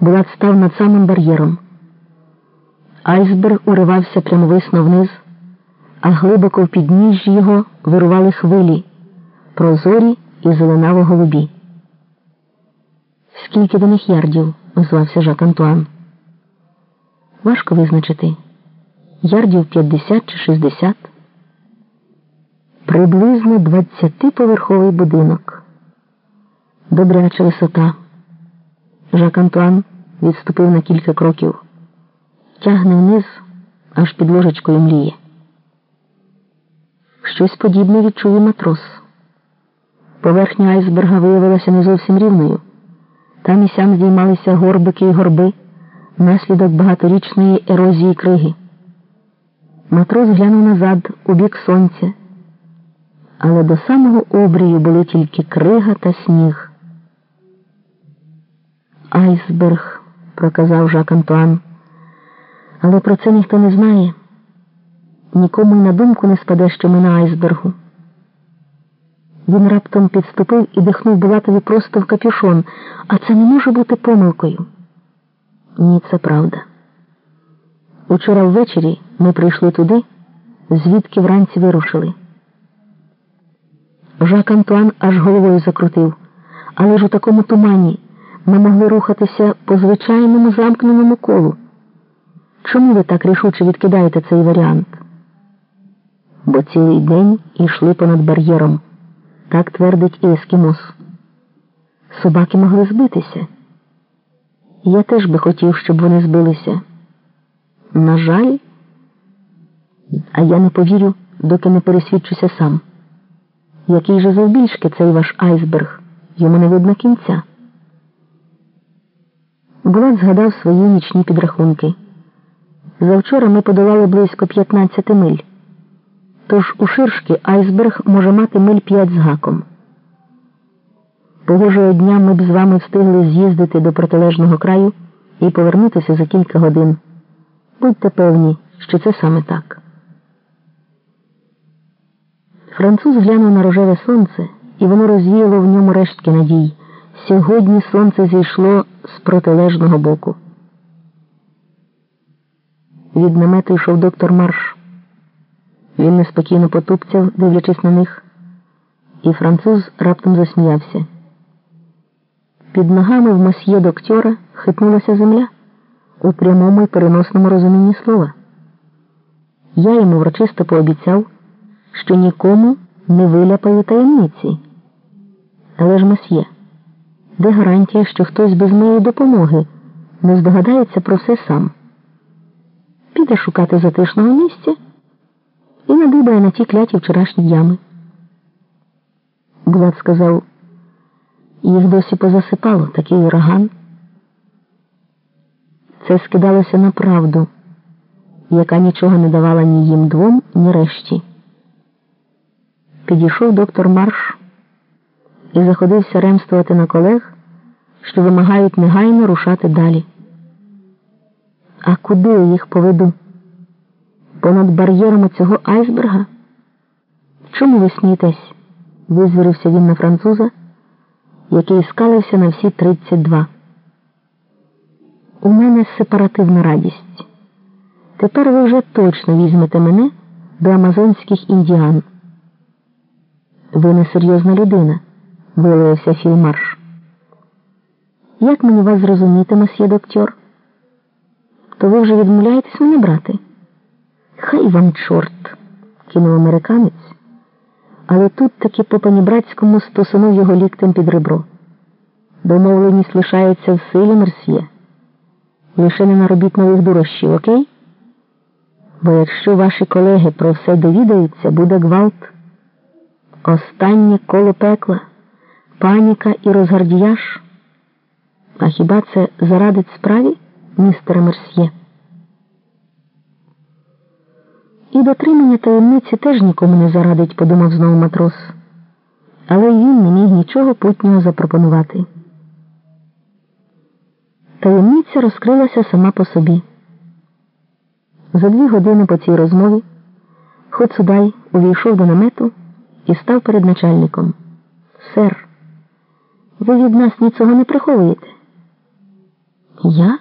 Булат став над самим бар'єром. Айсберг уривався прямовисно вниз, а глибоко в підніжжі його вирували хвилі, прозорі і зеленаво голубі. Скільки до них ярдів? озвався Жак Антуан. Важко визначити. Ярдів 50 чи 60. Приблизно 20-поверховий будинок. Добряча висота. Жак Антуан відступив на кілька кроків, тягне вниз, аж під ложечкою мліє. Щось подібне відчує матрос. Поверхня айсберга виявилася не зовсім рівною. Там і сям здіймалися горбики і горби, наслідок багаторічної ерозії криги. Матрос глянув назад у бік сонця, але до самого обрію були тільки крига та сніг. Айсберг, проказав Жак Антуан, але про це ніхто не знає. Нікому й на думку не спаде, що ми на айсбергу. Він раптом підступив і дихнув Булатові просто в капюшон, а це не може бути помилкою. Ні, це правда. Учора ввечері ми прийшли туди, звідки вранці вирушили. Жак Антуан аж головою закрутив, але ж у такому тумані ми могли рухатися по звичайному замкненому колу. Чому ви так рішуче відкидаєте цей варіант? Бо цілий день йшли понад бар'єром. Так твердить і ескімос. Собаки могли збитися. Я теж би хотів, щоб вони збилися. На жаль, а я не повірю, доки не пересвідчуся сам. Який же завбільшки цей ваш айсберг? Йому не видно кінця. Булат згадав свої нічні підрахунки. Завчора ми подолали близько 15 миль. Тож у ширшки айсберг може мати миль 5 з гаком. Погожого дня ми б з вами встигли з'їздити до протилежного краю і повернутися за кілька годин. Будьте певні, що це саме так. Француз глянув на рожеве сонце, і воно розвіяло в ньому рештки надій. Сьогодні сонце зійшло з протилежного боку. Від намету йшов доктор Марш. Він неспокійно потупцяв, дивлячись на них, і француз раптом засміявся. Під ногами в масьє доктора хитнулася земля у прямому і переносному розумінні слова. Я йому врочисто пообіцяв, що нікому не виляпаю таємниці. Але ж масьє, де гарантія, що хтось без моєї допомоги не здогадається про все сам? Піде шукати затишного місця і надибає на ті кляті вчорашні ями. Булат сказав, їх досі позасипало такий ураган. Це скидалося на правду, яка нічого не давала ні їм двом, ні решті. Підійшов доктор Марш і заходився ремствувати на колег, що вимагають негайно рушати далі. А куди я їх поведу? Понад бар'єром цього айсберга? Чому ви смієтесь? визвірився він на француза, який скалився на всі 32. У мене сепаративна радість. Тепер ви вже точно візьмете мене до амазонських індіан. Ви не серйозна людина, виявився Філмарш. Як мені вас зрозуміти, месьє доктор? То ви вже відмовляєтесь мене брати? Хай вам чорт, кинув американець, але тут таки по панібратському стосунув його ліктем під ребро. Домовленість лишається в силі мерсьє. Лише не наробіть нових дурощів, окей? Бо якщо ваші колеги про все довідаються, буде гвалт. Останнє коло пекла, паніка і розгардіяж. А хіба це зарадить справі, містере Мерсьє? І дотримання таємниці теж нікому не зарадить, подумав знову матрос. Але він не міг нічого путнього запропонувати. Таємниця розкрилася сама по собі. За дві години по цій розмові Хоцудай увійшов до намету і став перед начальником. Сер, ви від нас нічого не приховуєте? Я?